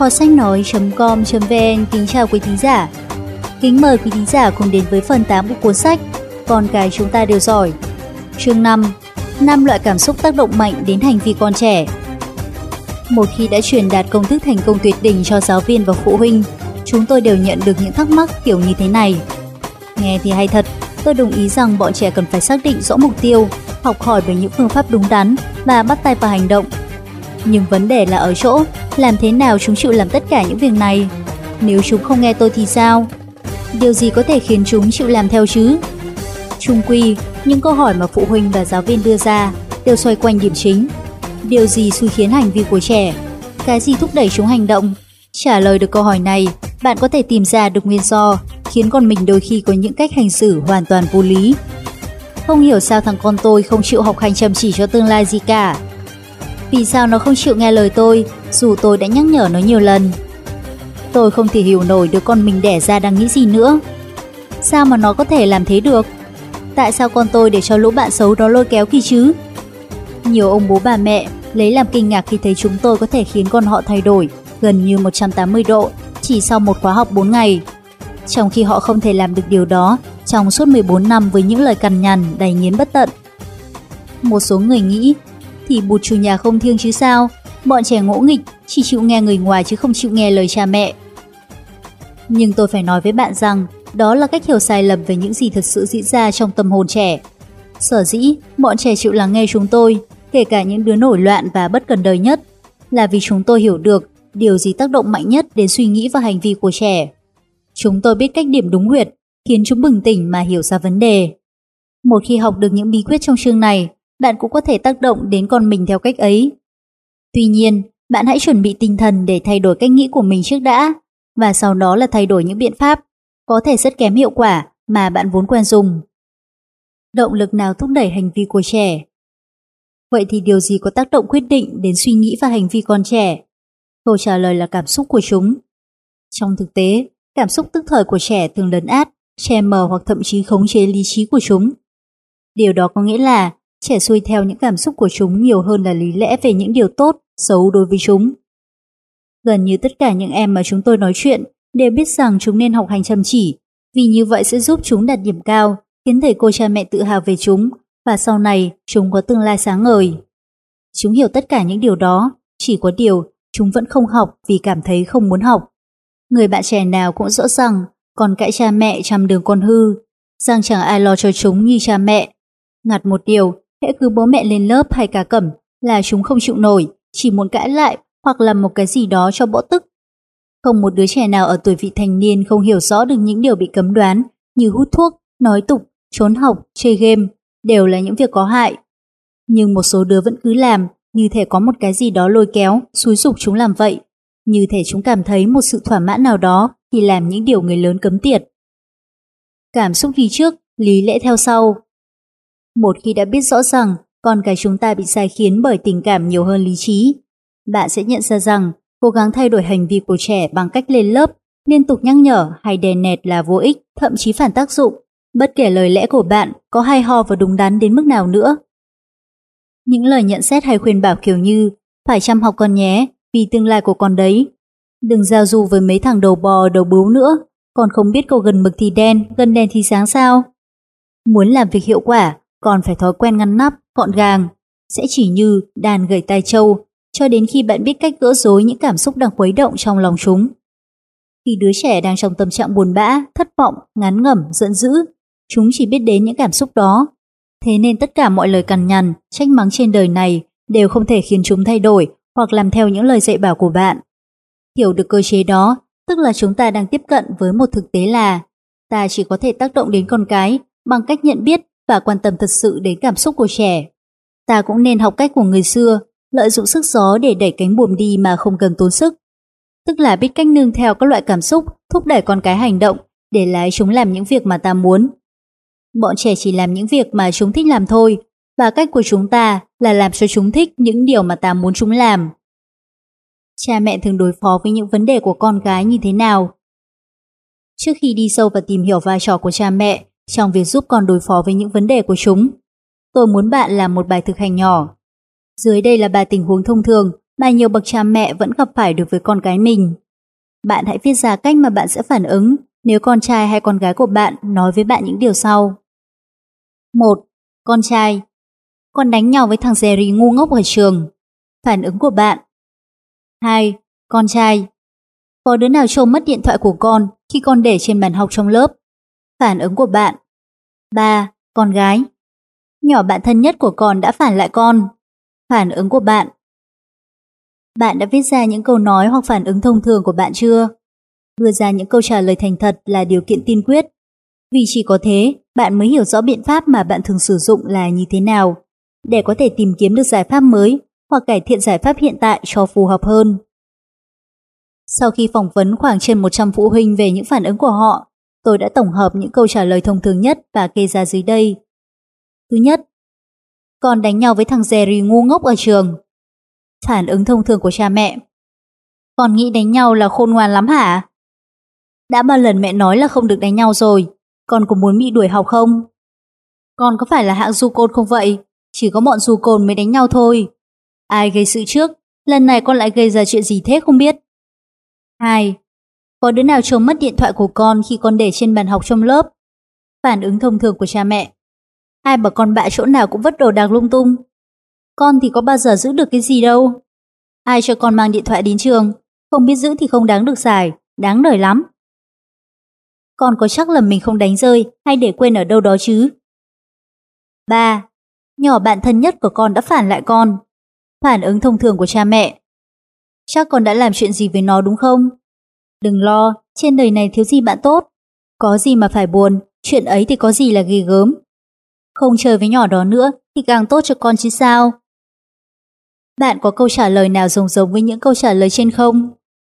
Kho sách nói.com.vn kính chào quý thính giả. Kính mời quý thính giả cùng đến với phần 8 của cuốn sách Con cái chúng ta đều giỏi. Chương 5 năm loại cảm xúc tác động mạnh đến hành vi con trẻ. Một khi đã truyền đạt công thức thành công tuyệt đỉnh cho giáo viên và phụ huynh, chúng tôi đều nhận được những thắc mắc kiểu như thế này. Nghe thì hay thật, tôi đồng ý rằng bọn trẻ cần phải xác định rõ mục tiêu, học hỏi về những phương pháp đúng đắn và bắt tay vào hành động. Nhưng vấn đề là ở chỗ, làm thế nào chúng chịu làm tất cả những việc này? Nếu chúng không nghe tôi thì sao? Điều gì có thể khiến chúng chịu làm theo chứ? Trung quy, những câu hỏi mà phụ huynh và giáo viên đưa ra đều xoay quanh điểm chính. Điều gì xui khiến hành vi của trẻ? Cái gì thúc đẩy chúng hành động? Trả lời được câu hỏi này, bạn có thể tìm ra được nguyên do khiến con mình đôi khi có những cách hành xử hoàn toàn vô lý. Không hiểu sao thằng con tôi không chịu học hành chăm chỉ cho tương lai gì cả. Vì sao nó không chịu nghe lời tôi, dù tôi đã nhắc nhở nó nhiều lần. Tôi không thể hiểu nổi đứa con mình đẻ ra đang nghĩ gì nữa. Sao mà nó có thể làm thế được? Tại sao con tôi để cho lũ bạn xấu đó lôi kéo kỳ chứ? Nhiều ông bố bà mẹ lấy làm kinh ngạc khi thấy chúng tôi có thể khiến con họ thay đổi gần như 180 độ chỉ sau một khóa học 4 ngày. Trong khi họ không thể làm được điều đó trong suốt 14 năm với những lời cằn nhằn đầy nghiến bất tận. Một số người nghĩ thì bụt chủ nhà không thiêng chứ sao, bọn trẻ ngỗ nghịch chỉ chịu nghe người ngoài chứ không chịu nghe lời cha mẹ. Nhưng tôi phải nói với bạn rằng đó là cách hiểu sai lầm về những gì thật sự diễn ra trong tâm hồn trẻ. Sở dĩ, bọn trẻ chịu lắng nghe chúng tôi, kể cả những đứa nổi loạn và bất cần đời nhất, là vì chúng tôi hiểu được điều gì tác động mạnh nhất đến suy nghĩ và hành vi của trẻ. Chúng tôi biết cách điểm đúng huyệt, khiến chúng bừng tỉnh mà hiểu ra vấn đề. Một khi học được những bí quyết trong chương này, bạn cũng có thể tác động đến con mình theo cách ấy. Tuy nhiên, bạn hãy chuẩn bị tinh thần để thay đổi cách nghĩ của mình trước đã, và sau đó là thay đổi những biện pháp có thể rất kém hiệu quả mà bạn vốn quen dùng. Động lực nào thúc đẩy hành vi của trẻ? Vậy thì điều gì có tác động quyết định đến suy nghĩ và hành vi con trẻ? Câu trả lời là cảm xúc của chúng. Trong thực tế, cảm xúc tức thời của trẻ thường lấn át, che mờ hoặc thậm chí khống chế lý trí của chúng. Điều đó có nghĩa là trẻ xuôi theo những cảm xúc của chúng nhiều hơn là lý lẽ về những điều tốt, xấu đối với chúng. Gần như tất cả những em mà chúng tôi nói chuyện đều biết rằng chúng nên học hành chăm chỉ, vì như vậy sẽ giúp chúng đạt điểm cao, khiến thầy cô cha mẹ tự hào về chúng, và sau này chúng có tương lai sáng ngời. Chúng hiểu tất cả những điều đó, chỉ có điều chúng vẫn không học vì cảm thấy không muốn học. Người bạn trẻ nào cũng rõ rằng còn cãi cha mẹ chăm đường con hư, rằng chẳng ai lo cho chúng như cha mẹ. Ngặt một điều, hễ cứ bố mẹ lên lớp hay cả cẩm là chúng không chịu nổi, chỉ muốn cãi lại hoặc làm một cái gì đó cho bỗ tức. Không một đứa trẻ nào ở tuổi vị thành niên không hiểu rõ được những điều bị cấm đoán như hút thuốc, nói tục, trốn học, chơi game đều là những việc có hại. Nhưng một số đứa vẫn cứ làm như thể có một cái gì đó lôi kéo, xúi dục chúng làm vậy. Như thể chúng cảm thấy một sự thỏa mãn nào đó khi làm những điều người lớn cấm tiệt. Cảm xúc đi trước, lý lẽ theo sau. Một khi đã biết rõ rằng con cái chúng ta bị sai khiến bởi tình cảm nhiều hơn lý trí, bạn sẽ nhận ra rằng cố gắng thay đổi hành vi của trẻ bằng cách lên lớp, liên tục nhắc nhở hay đè nẹt là vô ích, thậm chí phản tác dụng, bất kể lời lẽ của bạn có hay ho và đúng đắn đến mức nào nữa. Những lời nhận xét hay khuyên bảo kiểu như phải chăm học con nhé, vì tương lai của con đấy. Đừng giao du với mấy thằng đầu bò đầu bướu nữa, còn không biết câu gần mực thì đen, gần đen thì sáng sao. Muốn làm việc hiệu quả, còn phải thói quen ngăn nắp, gọn gàng. Sẽ chỉ như đàn gầy tai trâu, cho đến khi bạn biết cách gỡ rối những cảm xúc đang khuấy động trong lòng chúng. Khi đứa trẻ đang trong tâm trạng buồn bã, thất vọng, ngán ngẩm, giận dữ, chúng chỉ biết đến những cảm xúc đó. Thế nên tất cả mọi lời cằn nhằn, trách mắng trên đời này đều không thể khiến chúng thay đổi hoặc làm theo những lời dạy bảo của bạn. Hiểu được cơ chế đó, tức là chúng ta đang tiếp cận với một thực tế là ta chỉ có thể tác động đến con cái bằng cách nhận biết và quan tâm thật sự đến cảm xúc của trẻ. Ta cũng nên học cách của người xưa, lợi dụng sức gió để đẩy cánh buồm đi mà không cần tốn sức. Tức là biết cách nương theo các loại cảm xúc, thúc đẩy con cái hành động để lái chúng làm những việc mà ta muốn. Bọn trẻ chỉ làm những việc mà chúng thích làm thôi, và cách của chúng ta là làm cho chúng thích những điều mà ta muốn chúng làm. Cha mẹ thường đối phó với những vấn đề của con gái như thế nào? Trước khi đi sâu và tìm hiểu vai trò của cha mẹ trong việc giúp con đối phó với những vấn đề của chúng, tôi muốn bạn làm một bài thực hành nhỏ. Dưới đây là ba tình huống thông thường mà nhiều bậc cha mẹ vẫn gặp phải đối với con cái mình. Bạn hãy viết ra cách mà bạn sẽ phản ứng nếu con trai hay con gái của bạn nói với bạn những điều sau. 1. Con trai Con đánh nhau với thằng Jerry ngu ngốc ở trường. Phản ứng của bạn 2. Con trai Có đứa nào trông mất điện thoại của con khi con để trên bàn học trong lớp? Phản ứng của bạn 3. Con gái Nhỏ bạn thân nhất của con đã phản lại con. Phản ứng của bạn Bạn đã viết ra những câu nói hoặc phản ứng thông thường của bạn chưa? Đưa ra những câu trả lời thành thật là điều kiện tiên quyết. Vì chỉ có thế, bạn mới hiểu rõ biện pháp mà bạn thường sử dụng là như thế nào, để có thể tìm kiếm được giải pháp mới hoặc cải thiện giải pháp hiện tại cho phù hợp hơn. Sau khi phỏng vấn khoảng trên 100 phụ huynh về những phản ứng của họ, tôi đã tổng hợp những câu trả lời thông thường nhất và kê ra dưới đây. Thứ nhất, con đánh nhau với thằng Jerry ngu ngốc ở trường. Phản ứng thông thường của cha mẹ. Con nghĩ đánh nhau là khôn ngoan lắm hả? Đã bao lần mẹ nói là không được đánh nhau rồi, con có muốn bị đuổi học không? Con có phải là hạng du côn không vậy? Chỉ có bọn du côn mới đánh nhau thôi. Ai gây sự trước, lần này con lại gây ra chuyện gì thế không biết. hai có đứa nào trông mất điện thoại của con khi con để trên bàn học trong lớp? Phản ứng thông thường của cha mẹ. Ai bảo con bạ chỗ nào cũng vứt đồ đạc lung tung. Con thì có bao giờ giữ được cái gì đâu. Ai cho con mang điện thoại đến trường, không biết giữ thì không đáng được xài, đáng đời lắm. Con có chắc là mình không đánh rơi hay để quên ở đâu đó chứ? ba Nhỏ bạn thân nhất của con đã phản lại con. Phản ứng thông thường của cha mẹ. Chắc con đã làm chuyện gì với nó đúng không? Đừng lo, trên đời này thiếu gì bạn tốt. Có gì mà phải buồn, chuyện ấy thì có gì là ghê gớm. Không chơi với nhỏ đó nữa thì càng tốt cho con chứ sao? Bạn có câu trả lời nào giống giống với những câu trả lời trên không?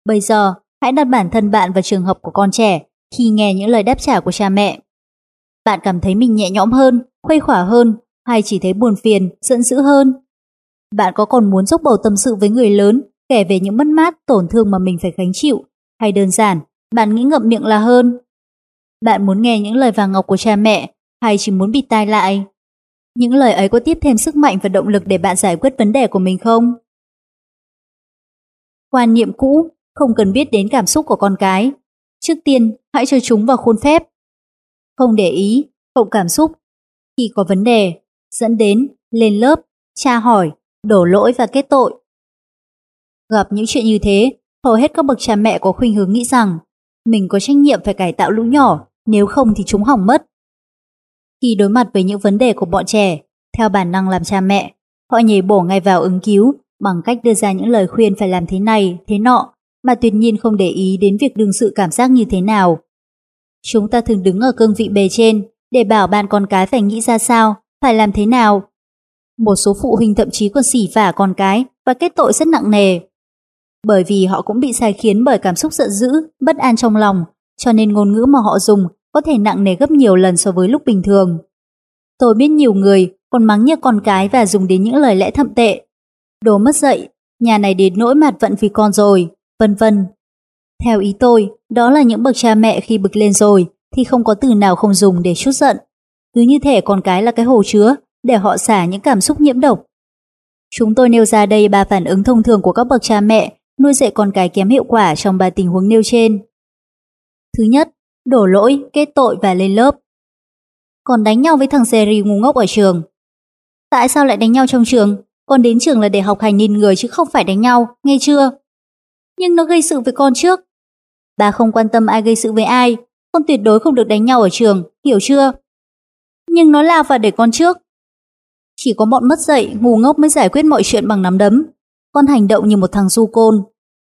Bây giờ, hãy đặt bản thân bạn vào trường hợp của con trẻ khi nghe những lời đáp trả của cha mẹ. Bạn cảm thấy mình nhẹ nhõm hơn, khuây khỏa hơn hay chỉ thấy buồn phiền, giận dữ hơn? Bạn có còn muốn dốc bầu tâm sự với người lớn, kể về những mất mát, tổn thương mà mình phải gánh chịu? Hay đơn giản, bạn nghĩ ngậm miệng là hơn? Bạn muốn nghe những lời vàng ngọc của cha mẹ hay chỉ muốn bịt tai lại? Những lời ấy có tiếp thêm sức mạnh và động lực để bạn giải quyết vấn đề của mình không? Quan niệm cũ, không cần biết đến cảm xúc của con cái. Trước tiên, hãy cho chúng vào khuôn phép. Không để ý, không cảm xúc. Khi có vấn đề, dẫn đến, lên lớp, tra hỏi, đổ lỗi và kết tội. Gặp những chuyện như thế, hầu hết các bậc cha mẹ có khuynh hướng nghĩ rằng mình có trách nhiệm phải cải tạo lũ nhỏ, nếu không thì chúng hỏng mất. Khi đối mặt với những vấn đề của bọn trẻ, theo bản năng làm cha mẹ, họ nhảy bổ ngay vào ứng cứu bằng cách đưa ra những lời khuyên phải làm thế này, thế nọ, mà tuyệt nhiên không để ý đến việc đương sự cảm giác như thế nào. Chúng ta thường đứng ở cương vị bề trên để bảo ban con cái phải nghĩ ra sao, phải làm thế nào. Một số phụ huynh thậm chí còn xỉ vả con cái và kết tội rất nặng nề. Bởi vì họ cũng bị sai khiến bởi cảm xúc giận dữ, bất an trong lòng, cho nên ngôn ngữ mà họ dùng có thể nặng nề gấp nhiều lần so với lúc bình thường. Tôi biết nhiều người còn mắng như con cái và dùng đến những lời lẽ thậm tệ. Đồ mất dậy, nhà này đến nỗi mặt vận vì con rồi, vân vân. Theo ý tôi, đó là những bậc cha mẹ khi bực lên rồi thì không có từ nào không dùng để chút giận. Cứ như thể con cái là cái hồ chứa để họ xả những cảm xúc nhiễm độc. Chúng tôi nêu ra đây ba phản ứng thông thường của các bậc cha mẹ nuôi dạy con cái kém hiệu quả trong ba tình huống nêu trên. Thứ nhất, đổ lỗi, kết tội và lên lớp. Còn đánh nhau với thằng Jerry ngu ngốc ở trường. Tại sao lại đánh nhau trong trường? Con đến trường là để học hành nhìn người chứ không phải đánh nhau, nghe chưa? Nhưng nó gây sự với con trước. Bà không quan tâm ai gây sự với ai, con tuyệt đối không được đánh nhau ở trường, hiểu chưa? Nhưng nó lao vào để con trước. Chỉ có bọn mất dạy, ngu ngốc mới giải quyết mọi chuyện bằng nắm đấm. Con hành động như một thằng du côn.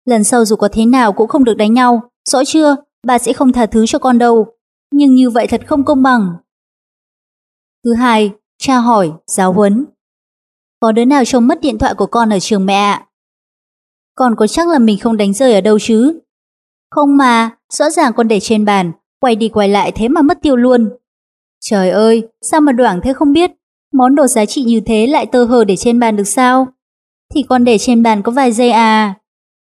Lần sau dù có thế nào cũng không được đánh nhau, rõ chưa? Bà sẽ không tha thứ cho con đâu. Nhưng như vậy thật không công bằng. Thứ hai, tra hỏi, giáo huấn. Có đứa nào trông mất điện thoại của con ở trường mẹ ạ? Con có chắc là mình không đánh rơi ở đâu chứ? Không mà, rõ ràng con để trên bàn, quay đi quay lại thế mà mất tiêu luôn. Trời ơi, sao mà đoảng thế không biết? Món đồ giá trị như thế lại tơ hờ để trên bàn được sao? Thì con để trên bàn có vài giây à.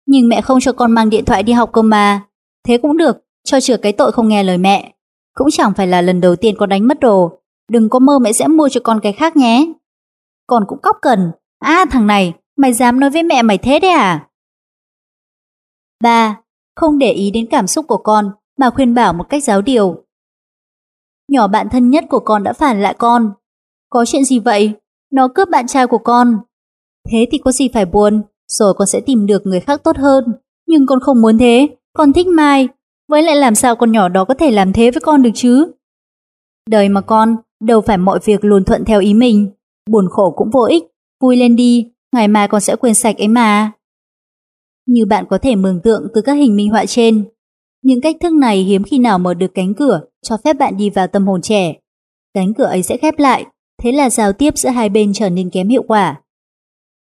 Nhưng mẹ không cho con mang điện thoại đi học cơ mà. Thế cũng được, cho chừa cái tội không nghe lời mẹ. Cũng chẳng phải là lần đầu tiên con đánh mất đồ. Đừng có mơ mẹ sẽ mua cho con cái khác nhé. Con cũng cóc cần. À thằng này, Mày dám nói với mẹ mày thế đấy à? ba Không để ý đến cảm xúc của con mà khuyên bảo một cách giáo điều. Nhỏ bạn thân nhất của con đã phản lại con. Có chuyện gì vậy? Nó cướp bạn trai của con. Thế thì có gì phải buồn, rồi con sẽ tìm được người khác tốt hơn. Nhưng con không muốn thế, con thích Mai. Với lại làm sao con nhỏ đó có thể làm thế với con được chứ? Đời mà con, đâu phải mọi việc luôn thuận theo ý mình. Buồn khổ cũng vô ích, vui lên đi, ngày mai con sẽ quên sạch ấy mà. Như bạn có thể mường tượng từ các hình minh họa trên, những cách thức này hiếm khi nào mở được cánh cửa cho phép bạn đi vào tâm hồn trẻ. Cánh cửa ấy sẽ khép lại, thế là giao tiếp giữa hai bên trở nên kém hiệu quả.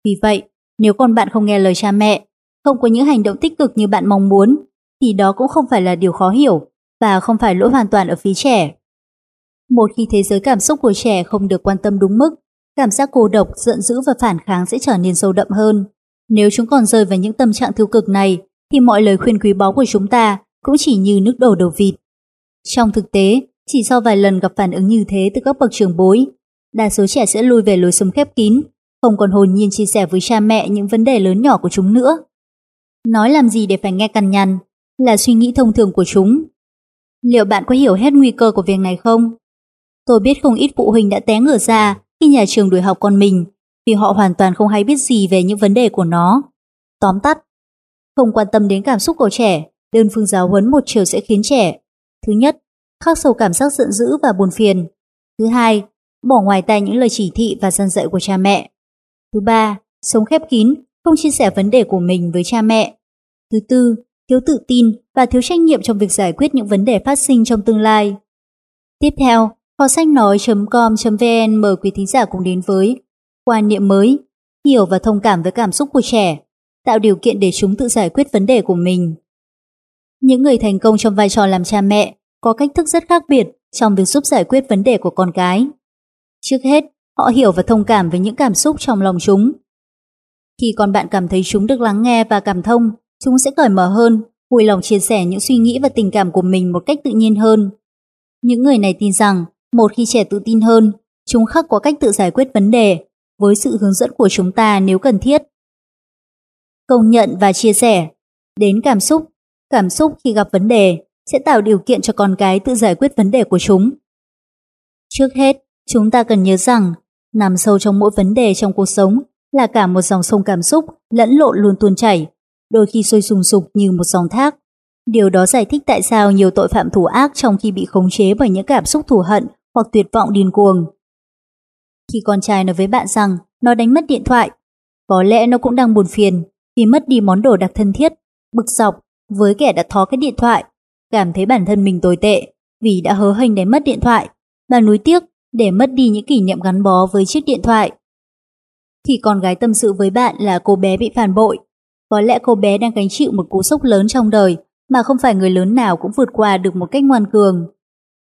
Vì vậy, nếu con bạn không nghe lời cha mẹ, không có những hành động tích cực như bạn mong muốn, thì đó cũng không phải là điều khó hiểu và không phải lỗi hoàn toàn ở phía trẻ. Một khi thế giới cảm xúc của trẻ không được quan tâm đúng mức, cảm giác cô độc, giận dữ và phản kháng sẽ trở nên sâu đậm hơn. Nếu chúng còn rơi vào những tâm trạng tiêu cực này, thì mọi lời khuyên quý báu của chúng ta cũng chỉ như nước đổ đầu vịt. Trong thực tế, chỉ sau vài lần gặp phản ứng như thế từ các bậc trường bối, đa số trẻ sẽ lui về lối sống khép kín, không còn hồn nhiên chia sẻ với cha mẹ những vấn đề lớn nhỏ của chúng nữa. Nói làm gì để phải nghe cằn nhằn là suy nghĩ thông thường của chúng. Liệu bạn có hiểu hết nguy cơ của việc này không? Tôi biết không ít phụ huynh đã té ngửa ra khi nhà trường đuổi học con mình vì họ hoàn toàn không hay biết gì về những vấn đề của nó. Tóm tắt, không quan tâm đến cảm xúc của trẻ, đơn phương giáo huấn một chiều sẽ khiến trẻ Thứ nhất, khắc sâu cảm giác giận dữ và buồn phiền. Thứ hai, bỏ ngoài tai những lời chỉ thị và dân dạy của cha mẹ. Thứ ba, sống khép kín, không chia sẻ vấn đề của mình với cha mẹ. Thứ tư, thiếu tự tin và thiếu trách nhiệm trong việc giải quyết những vấn đề phát sinh trong tương lai. Tiếp theo, kho sách nói.com.vn mời quý thính giả cùng đến với quan niệm mới, hiểu và thông cảm với cảm xúc của trẻ, tạo điều kiện để chúng tự giải quyết vấn đề của mình. Những người thành công trong vai trò làm cha mẹ có cách thức rất khác biệt trong việc giúp giải quyết vấn đề của con cái. Trước hết, họ hiểu và thông cảm với những cảm xúc trong lòng chúng. Khi con bạn cảm thấy chúng được lắng nghe và cảm thông, chúng sẽ cởi mở hơn, vui lòng chia sẻ những suy nghĩ và tình cảm của mình một cách tự nhiên hơn. Những người này tin rằng, một khi trẻ tự tin hơn, chúng khắc có cách tự giải quyết vấn đề, với sự hướng dẫn của chúng ta nếu cần thiết. Công nhận và chia sẻ Đến cảm xúc, Cảm xúc khi gặp vấn đề sẽ tạo điều kiện cho con cái tự giải quyết vấn đề của chúng. Trước hết, chúng ta cần nhớ rằng nằm sâu trong mỗi vấn đề trong cuộc sống là cả một dòng sông cảm xúc lẫn lộn luôn tuôn chảy, đôi khi sôi sùng sục như một dòng thác. Điều đó giải thích tại sao nhiều tội phạm thủ ác trong khi bị khống chế bởi những cảm xúc thù hận hoặc tuyệt vọng điên cuồng. Khi con trai nói với bạn rằng nó đánh mất điện thoại, có lẽ nó cũng đang buồn phiền vì mất đi món đồ đặc thân thiết, bực dọc với kẻ đã thó cái điện thoại, cảm thấy bản thân mình tồi tệ vì đã hớ hênh đánh mất điện thoại và nuối tiếc để mất đi những kỷ niệm gắn bó với chiếc điện thoại. Khi con gái tâm sự với bạn là cô bé bị phản bội, có lẽ cô bé đang gánh chịu một cú sốc lớn trong đời mà không phải người lớn nào cũng vượt qua được một cách ngoan cường.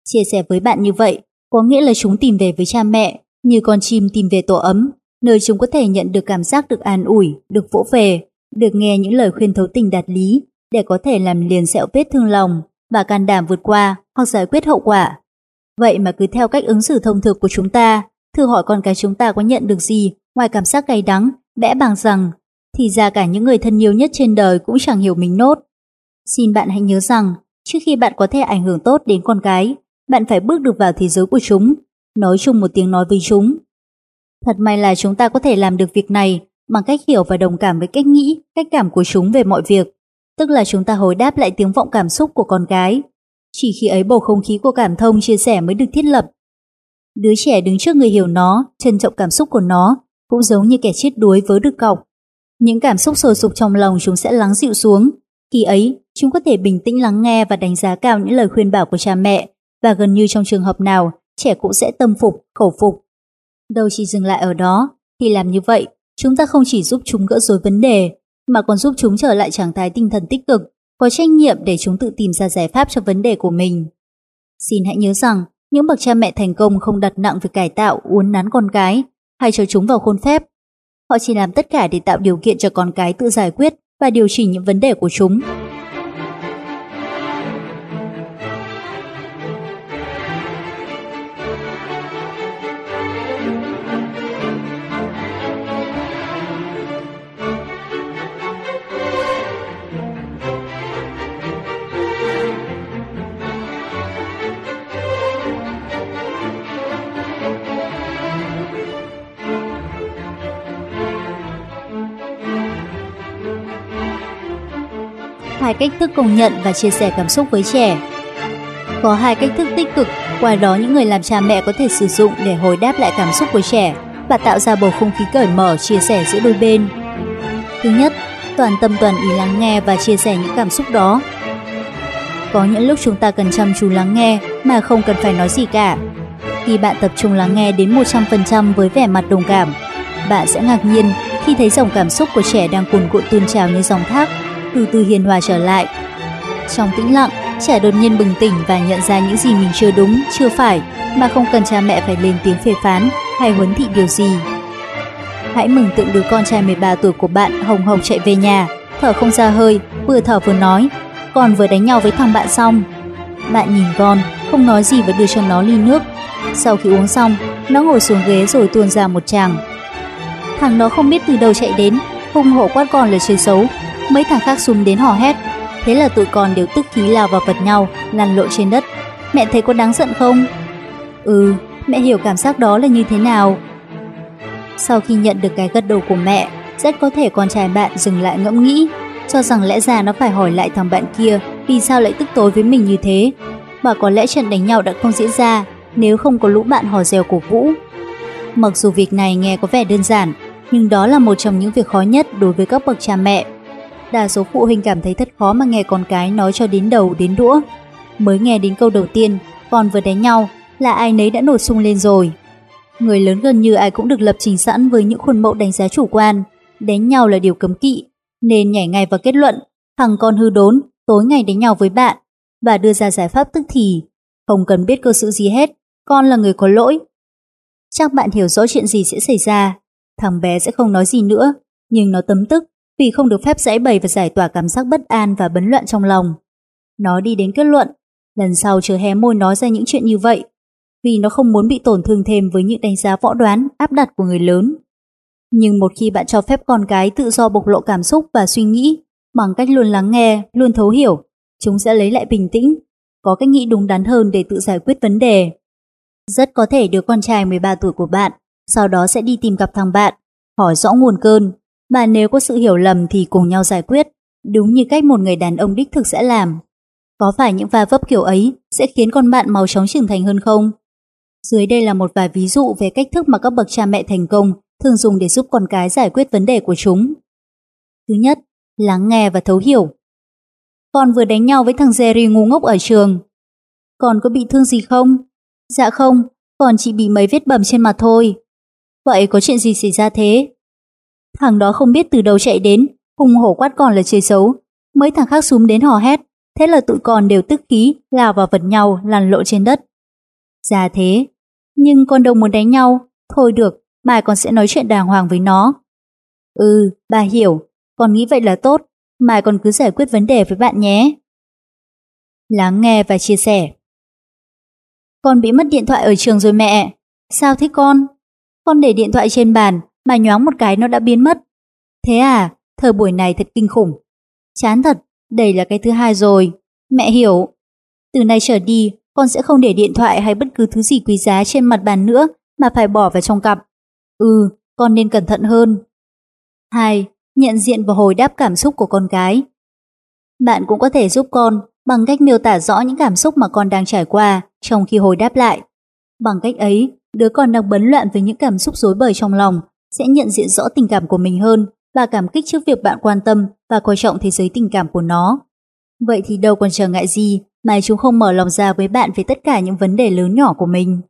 Chia sẻ với bạn như vậy có nghĩa là chúng tìm về với cha mẹ như con chim tìm về tổ ấm, nơi chúng có thể nhận được cảm giác được an ủi, được vỗ về, được nghe những lời khuyên thấu tình đạt lý để có thể làm liền sẹo vết thương lòng và can đảm vượt qua hoặc giải quyết hậu quả. Vậy mà cứ theo cách ứng xử thông thường của chúng ta, thử hỏi con cái chúng ta có nhận được gì ngoài cảm giác cay đắng, bẽ bàng rằng thì ra cả những người thân yêu nhất trên đời cũng chẳng hiểu mình nốt. Xin bạn hãy nhớ rằng, trước khi bạn có thể ảnh hưởng tốt đến con cái, bạn phải bước được vào thế giới của chúng, nói chung một tiếng nói với chúng. Thật may là chúng ta có thể làm được việc này bằng cách hiểu và đồng cảm với cách nghĩ, cách cảm của chúng về mọi việc tức là chúng ta hồi đáp lại tiếng vọng cảm xúc của con cái. Chỉ khi ấy bầu không khí của cảm thông chia sẻ mới được thiết lập. Đứa trẻ đứng trước người hiểu nó, trân trọng cảm xúc của nó, cũng giống như kẻ chết đuối với được cọc. Những cảm xúc sôi sục trong lòng chúng sẽ lắng dịu xuống. Khi ấy, chúng có thể bình tĩnh lắng nghe và đánh giá cao những lời khuyên bảo của cha mẹ, và gần như trong trường hợp nào, trẻ cũng sẽ tâm phục, khẩu phục. Đâu chỉ dừng lại ở đó, thì làm như vậy, chúng ta không chỉ giúp chúng gỡ rối vấn đề, mà còn giúp chúng trở lại trạng thái tinh thần tích cực, có trách nhiệm để chúng tự tìm ra giải pháp cho vấn đề của mình. Xin hãy nhớ rằng, những bậc cha mẹ thành công không đặt nặng việc cải tạo, uốn nắn con cái, hay cho chúng vào khuôn phép. Họ chỉ làm tất cả để tạo điều kiện cho con cái tự giải quyết và điều chỉnh những vấn đề của chúng. Hai cách thức công nhận và chia sẻ cảm xúc với trẻ Có hai cách thức tích cực, qua đó những người làm cha mẹ có thể sử dụng để hồi đáp lại cảm xúc của trẻ và tạo ra bầu không khí cởi mở chia sẻ giữa đôi bên. Thứ nhất, toàn tâm toàn ý lắng nghe và chia sẻ những cảm xúc đó. Có những lúc chúng ta cần chăm chú lắng nghe mà không cần phải nói gì cả. Khi bạn tập trung lắng nghe đến 100% với vẻ mặt đồng cảm, bạn sẽ ngạc nhiên khi thấy dòng cảm xúc của trẻ đang cuồn cuộn tuôn trào như dòng thác, từ từ hiền hòa trở lại. Trong tĩnh lặng, trẻ đột nhiên bừng tỉnh và nhận ra những gì mình chưa đúng, chưa phải, mà không cần cha mẹ phải lên tiếng phê phán hay huấn thị điều gì. Hãy mừng tượng đứa con trai 13 tuổi của bạn hồng hồng chạy về nhà, thở không ra hơi, vừa thở vừa nói, con vừa đánh nhau với thằng bạn xong. Bạn nhìn con, không nói gì và đưa cho nó ly nước. Sau khi uống xong, nó ngồi xuống ghế rồi tuôn ra một tràng. Thằng nó không biết từ đâu chạy đến, hung hổ quát con là chơi xấu. Mấy thằng khác xúm đến hò hét. Thế là tụi con đều tức khí lao vào vật nhau, lăn lộn trên đất. Mẹ thấy có đáng giận không? Ừ, mẹ hiểu cảm giác đó là như thế nào. Sau khi nhận được cái gật đầu của mẹ, rất có thể con trai bạn dừng lại ngẫm nghĩ, cho rằng lẽ ra nó phải hỏi lại thằng bạn kia vì sao lại tức tối với mình như thế. Và có lẽ trận đánh nhau đã không diễn ra nếu không có lũ bạn hò reo cổ vũ. Mặc dù việc này nghe có vẻ đơn giản, nhưng đó là một trong những việc khó nhất đối với các bậc cha mẹ. Đa số phụ huynh cảm thấy thật khó mà nghe con cái nói cho đến đầu đến đũa. Mới nghe đến câu đầu tiên, con vừa đánh nhau, là ai nấy đã nổi sung lên rồi. Người lớn gần như ai cũng được lập trình sẵn với những khuôn mẫu đánh giá chủ quan, đánh nhau là điều cấm kỵ, nên nhảy ngay vào kết luận, thằng con hư đốn, tối ngày đánh nhau với bạn, và đưa ra giải pháp tức thì, không cần biết cơ sự gì hết, con là người có lỗi. Chắc bạn hiểu rõ chuyện gì sẽ xảy ra, thằng bé sẽ không nói gì nữa, nhưng nó tấm tức vì không được phép giải bày và giải tỏa cảm giác bất an và bấn loạn trong lòng. Nó đi đến kết luận, lần sau chờ hé môi nói ra những chuyện như vậy, vì nó không muốn bị tổn thương thêm với những đánh giá võ đoán, áp đặt của người lớn. Nhưng một khi bạn cho phép con cái tự do bộc lộ cảm xúc và suy nghĩ bằng cách luôn lắng nghe, luôn thấu hiểu, chúng sẽ lấy lại bình tĩnh, có cách nghĩ đúng đắn hơn để tự giải quyết vấn đề. Rất có thể đứa con trai 13 tuổi của bạn sau đó sẽ đi tìm gặp thằng bạn, hỏi rõ nguồn cơn, mà nếu có sự hiểu lầm thì cùng nhau giải quyết, đúng như cách một người đàn ông đích thực sẽ làm. Có phải những va vấp kiểu ấy sẽ khiến con bạn mau chóng trưởng thành hơn không? Dưới đây là một vài ví dụ về cách thức mà các bậc cha mẹ thành công thường dùng để giúp con cái giải quyết vấn đề của chúng. Thứ nhất, lắng nghe và thấu hiểu. Con vừa đánh nhau với thằng Jerry ngu ngốc ở trường. Con có bị thương gì không? Dạ không, còn chỉ bị mấy vết bầm trên mặt thôi. Vậy có chuyện gì xảy ra thế? Thằng đó không biết từ đâu chạy đến, hùng hổ quát còn là chơi xấu. Mấy thằng khác xúm đến hò hét, thế là tụi còn đều tức khí, lao vào vật nhau, lăn lộ trên đất. Ra thế, nhưng con đâu muốn đánh nhau, thôi được, bà còn sẽ nói chuyện đàng hoàng với nó. Ừ, bà hiểu, con nghĩ vậy là tốt, mà còn cứ giải quyết vấn đề với bạn nhé. Lắng nghe và chia sẻ Con bị mất điện thoại ở trường rồi mẹ. Sao thế con? Con để điện thoại trên bàn, mà nhoáng một cái nó đã biến mất. Thế à, thời buổi này thật kinh khủng. Chán thật, đây là cái thứ hai rồi. Mẹ hiểu. Từ nay trở đi, con sẽ không để điện thoại hay bất cứ thứ gì quý giá trên mặt bàn nữa mà phải bỏ vào trong cặp. Ừ, con nên cẩn thận hơn. 2. Nhận diện và hồi đáp cảm xúc của con cái. Bạn cũng có thể giúp con bằng cách miêu tả rõ những cảm xúc mà con đang trải qua trong khi hồi đáp lại. Bằng cách ấy, đứa con đang bấn loạn với những cảm xúc rối bời trong lòng sẽ nhận diện rõ tình cảm của mình hơn và cảm kích trước việc bạn quan tâm và coi trọng thế giới tình cảm của nó. Vậy thì đâu còn chờ ngại gì mà chúng không mở lòng ra với bạn về tất cả những vấn đề lớn nhỏ của mình.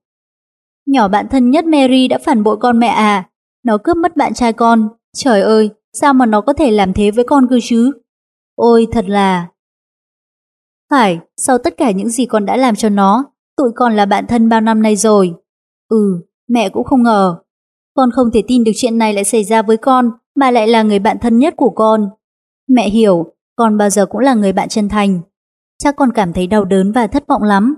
Nhỏ bạn thân nhất Mary đã phản bội con mẹ à? Nó cướp mất bạn trai con. Trời ơi, sao mà nó có thể làm thế với con cơ chứ? Ôi, thật là... Phải, sau tất cả những gì con đã làm cho nó, tụi con là bạn thân bao năm nay rồi. Ừ, mẹ cũng không ngờ. Con không thể tin được chuyện này lại xảy ra với con, mà lại là người bạn thân nhất của con. Mẹ hiểu, con bao giờ cũng là người bạn chân thành. Chắc con cảm thấy đau đớn và thất vọng lắm.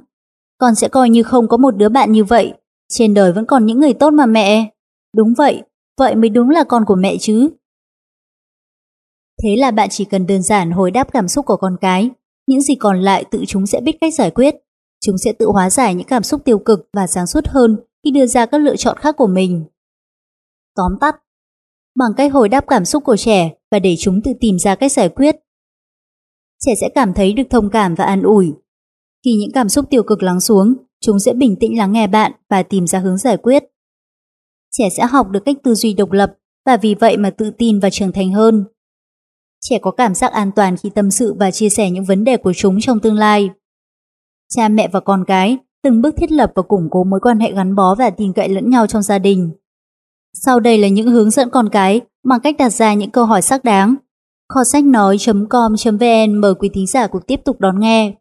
Con sẽ coi như không có một đứa bạn như vậy. Trên đời vẫn còn những người tốt mà mẹ. Đúng vậy, vậy mới đúng là con của mẹ chứ. Thế là bạn chỉ cần đơn giản hồi đáp cảm xúc của con cái. Những gì còn lại tự chúng sẽ biết cách giải quyết. Chúng sẽ tự hóa giải những cảm xúc tiêu cực và sáng suốt hơn khi đưa ra các lựa chọn khác của mình. Tóm tắt, bằng cách hồi đáp cảm xúc của trẻ và để chúng tự tìm ra cách giải quyết. Trẻ sẽ cảm thấy được thông cảm và an ủi. Khi những cảm xúc tiêu cực lắng xuống, chúng sẽ bình tĩnh lắng nghe bạn và tìm ra hướng giải quyết. Trẻ sẽ học được cách tư duy độc lập và vì vậy mà tự tin và trưởng thành hơn. Trẻ có cảm giác an toàn khi tâm sự và chia sẻ những vấn đề của chúng trong tương lai. Cha mẹ và con cái từng bước thiết lập và củng cố mối quan hệ gắn bó và tin cậy lẫn nhau trong gia đình. Sau đây là những hướng dẫn con cái bằng cách đặt ra những câu hỏi xác đáng. Kho sách nói.com.vn mời quý thính giả cùng tiếp tục đón nghe.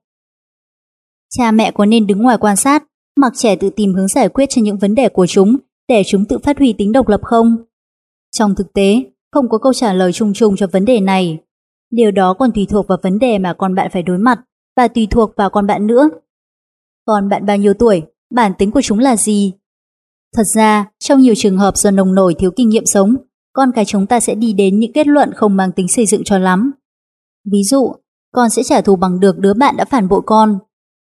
Cha mẹ có nên đứng ngoài quan sát, mặc trẻ tự tìm hướng giải quyết cho những vấn đề của chúng để chúng tự phát huy tính độc lập không? Trong thực tế, không có câu trả lời chung chung cho vấn đề này. Điều đó còn tùy thuộc vào vấn đề mà con bạn phải đối mặt và tùy thuộc vào con bạn nữa. Còn bạn bao nhiêu tuổi, bản tính của chúng là gì? Thật ra, trong nhiều trường hợp do nồng nổi thiếu kinh nghiệm sống, con cái chúng ta sẽ đi đến những kết luận không mang tính xây dựng cho lắm. Ví dụ, con sẽ trả thù bằng được đứa bạn đã phản bội con,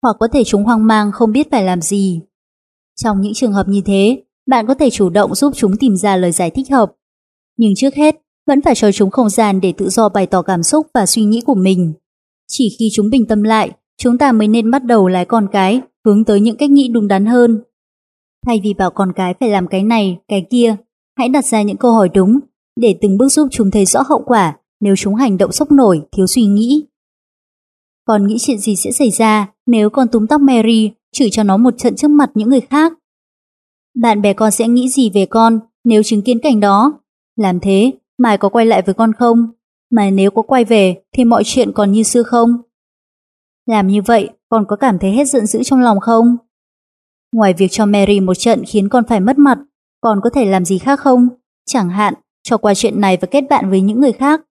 hoặc có thể chúng hoang mang không biết phải làm gì. Trong những trường hợp như thế, bạn có thể chủ động giúp chúng tìm ra lời giải thích hợp. Nhưng trước hết, vẫn phải cho chúng không gian để tự do bày tỏ cảm xúc và suy nghĩ của mình. Chỉ khi chúng bình tâm lại, chúng ta mới nên bắt đầu lái con cái hướng tới những cách nghĩ đúng đắn hơn. Thay vì bảo con cái phải làm cái này, cái kia, hãy đặt ra những câu hỏi đúng để từng bước giúp chúng thấy rõ hậu quả nếu chúng hành động sốc nổi, thiếu suy nghĩ. Con nghĩ chuyện gì sẽ xảy ra nếu con túm tóc Mary chửi cho nó một trận trước mặt những người khác? Bạn bè con sẽ nghĩ gì về con nếu chứng kiến cảnh đó? Làm thế, Mai có quay lại với con không? Mà nếu có quay về thì mọi chuyện còn như xưa không? Làm như vậy, con có cảm thấy hết giận dữ trong lòng không? Ngoài việc cho Mary một trận khiến con phải mất mặt, con có thể làm gì khác không? Chẳng hạn, cho qua chuyện này và kết bạn với những người khác.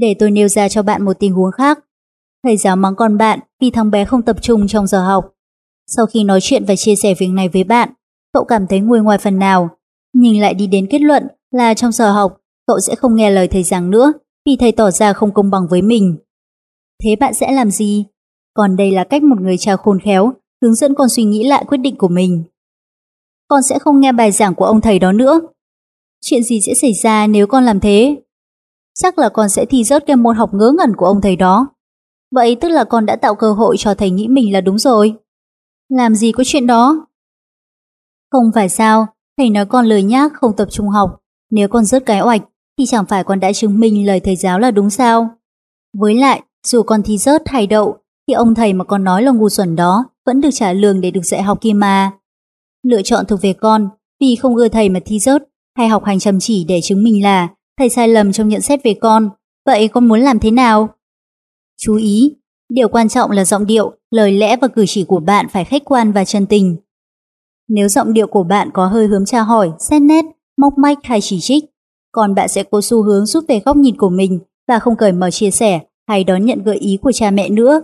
Để tôi nêu ra cho bạn một tình huống khác. Thầy giáo mắng con bạn vì thằng bé không tập trung trong giờ học. Sau khi nói chuyện và chia sẻ việc này với bạn, cậu cảm thấy nguôi ngoài phần nào, nhưng lại đi đến kết luận là trong giờ học, cậu sẽ không nghe lời thầy giảng nữa vì thầy tỏ ra không công bằng với mình. Thế bạn sẽ làm gì? Còn đây là cách một người cha khôn khéo hướng dẫn con suy nghĩ lại quyết định của mình. Con sẽ không nghe bài giảng của ông thầy đó nữa. Chuyện gì sẽ xảy ra nếu con làm thế? Chắc là con sẽ thi rớt cái môn học ngớ ngẩn của ông thầy đó. Vậy tức là con đã tạo cơ hội cho thầy nghĩ mình là đúng rồi. Làm gì có chuyện đó? Không phải sao, thầy nói con lời nhác không tập trung học. Nếu con rớt cái oạch, thì chẳng phải con đã chứng minh lời thầy giáo là đúng sao? Với lại, dù con thi rớt hay đậu, thì ông thầy mà con nói là ngu xuẩn đó vẫn được trả lương để được dạy học kia mà. Lựa chọn thuộc về con, vì không ưa thầy mà thi rớt, hay học hành chăm chỉ để chứng minh là thầy sai lầm trong nhận xét về con. Vậy con muốn làm thế nào? Chú ý, điều quan trọng là giọng điệu, lời lẽ và cử chỉ của bạn phải khách quan và chân tình. Nếu giọng điệu của bạn có hơi hướng tra hỏi, xét nét, móc mách hay chỉ trích, còn bạn sẽ có xu hướng rút về góc nhìn của mình và không cởi mở chia sẻ hay đón nhận gợi ý của cha mẹ nữa.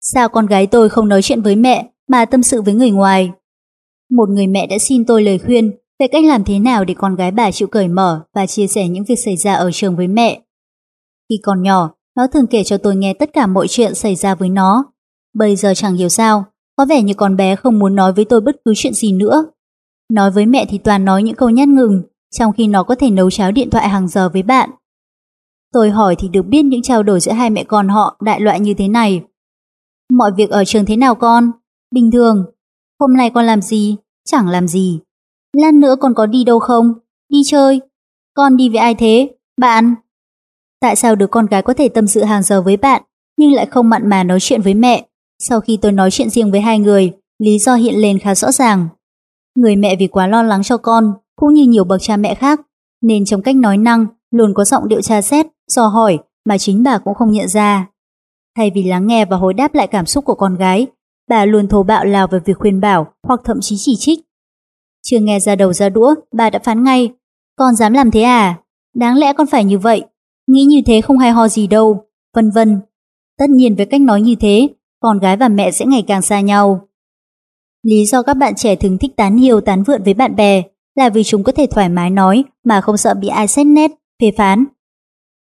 Sao con gái tôi không nói chuyện với mẹ mà tâm sự với người ngoài? Một người mẹ đã xin tôi lời khuyên về cách làm thế nào để con gái bà chịu cởi mở và chia sẻ những việc xảy ra ở trường với mẹ. Khi còn nhỏ, nó thường kể cho tôi nghe tất cả mọi chuyện xảy ra với nó. Bây giờ chẳng hiểu sao, có vẻ như con bé không muốn nói với tôi bất cứ chuyện gì nữa. Nói với mẹ thì toàn nói những câu nhát ngừng, trong khi nó có thể nấu cháo điện thoại hàng giờ với bạn. Tôi hỏi thì được biết những trao đổi giữa hai mẹ con họ đại loại như thế này. Mọi việc ở trường thế nào con? Bình thường. Hôm nay con làm gì? Chẳng làm gì. Lát nữa con có đi đâu không? Đi chơi. Con đi với ai thế? Bạn. Tại sao đứa con gái có thể tâm sự hàng giờ với bạn, nhưng lại không mặn mà nói chuyện với mẹ? Sau khi tôi nói chuyện riêng với hai người, lý do hiện lên khá rõ ràng. Người mẹ vì quá lo lắng cho con, cũng như nhiều bậc cha mẹ khác, nên trong cách nói năng luôn có giọng điệu tra xét, dò hỏi mà chính bà cũng không nhận ra. Thay vì lắng nghe và hồi đáp lại cảm xúc của con gái, bà luôn thô bạo lao về việc khuyên bảo hoặc thậm chí chỉ trích. Chưa nghe ra đầu ra đũa, bà đã phán ngay. Con dám làm thế à? Đáng lẽ con phải như vậy. Nghĩ như thế không hay ho gì đâu. Vân vân. Tất nhiên với cách nói như thế, con gái và mẹ sẽ ngày càng xa nhau. Lý do các bạn trẻ thường thích tán nhiều tán vượn với bạn bè là vì chúng có thể thoải mái nói mà không sợ bị ai xét nét, phê phán.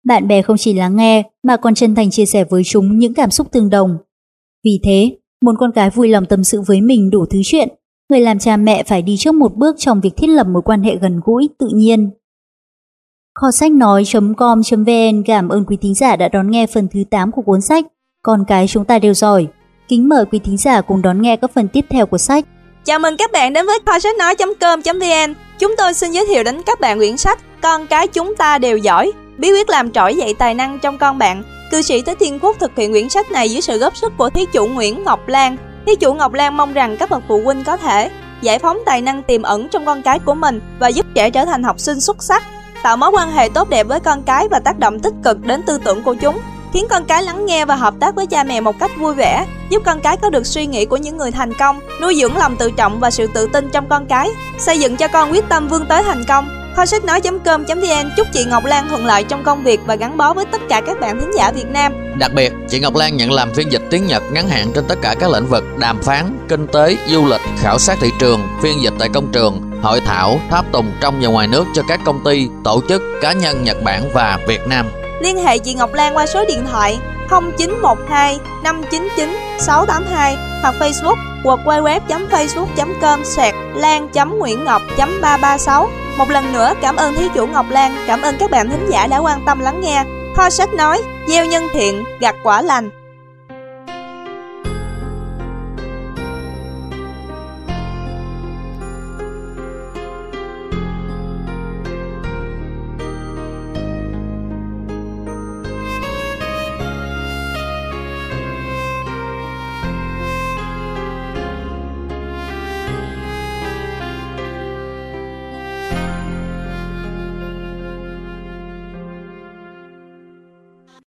Bạn bè không chỉ lắng nghe mà còn chân thành chia sẻ với chúng những cảm xúc tương đồng. Vì thế, muốn con cái vui lòng tâm sự với mình đủ thứ chuyện, người làm cha mẹ phải đi trước một bước trong việc thiết lập mối quan hệ gần gũi, tự nhiên. Kho sách nói.com.vn cảm ơn quý thính giả đã đón nghe phần thứ 8 của cuốn sách Con cái chúng ta đều giỏi. Kính mời quý thính giả cùng đón nghe các phần tiếp theo của sách. Chào mừng các bạn đến với kho sách nói.com.vn. Chúng tôi xin giới thiệu đến các bạn quyển sách Con cái chúng ta đều giỏi, bí quyết làm trỗi dậy tài năng trong con bạn. Cư sĩ Thế Thiên Quốc thực hiện quyển sách này dưới sự góp sức của thí chủ Nguyễn Ngọc Lan. Thí chủ Ngọc Lan mong rằng các bậc phụ huynh có thể giải phóng tài năng tiềm ẩn trong con cái của mình và giúp trẻ trở thành học sinh xuất sắc, tạo mối quan hệ tốt đẹp với con cái và tác động tích cực đến tư tưởng của chúng khiến con cái lắng nghe và hợp tác với cha mẹ một cách vui vẻ, giúp con cái có được suy nghĩ của những người thành công, nuôi dưỡng lòng tự trọng và sự tự tin trong con cái, xây dựng cho con quyết tâm vươn tới thành công. Kho sách nói.com.vn chúc chị Ngọc Lan thuận lợi trong công việc và gắn bó với tất cả các bạn thính giả Việt Nam. Đặc biệt, chị Ngọc Lan nhận làm phiên dịch tiếng Nhật ngắn hạn trên tất cả các lĩnh vực đàm phán, kinh tế, du lịch, khảo sát thị trường, phiên dịch tại công trường, hội thảo, tháp tùng trong và ngoài nước cho các công ty, tổ chức, cá nhân Nhật Bản và Việt Nam. Liên hệ chị Ngọc Lan qua số điện thoại 0912 599 682 hoặc Facebook www.facebook.com sạc lan.nguyễn ngọc.336 một lần nữa cảm ơn thí chủ Ngọc Lan, cảm ơn các bạn thính giả đã quan tâm lắng nghe. Kho sách nói, gieo nhân thiện, gặt quả lành.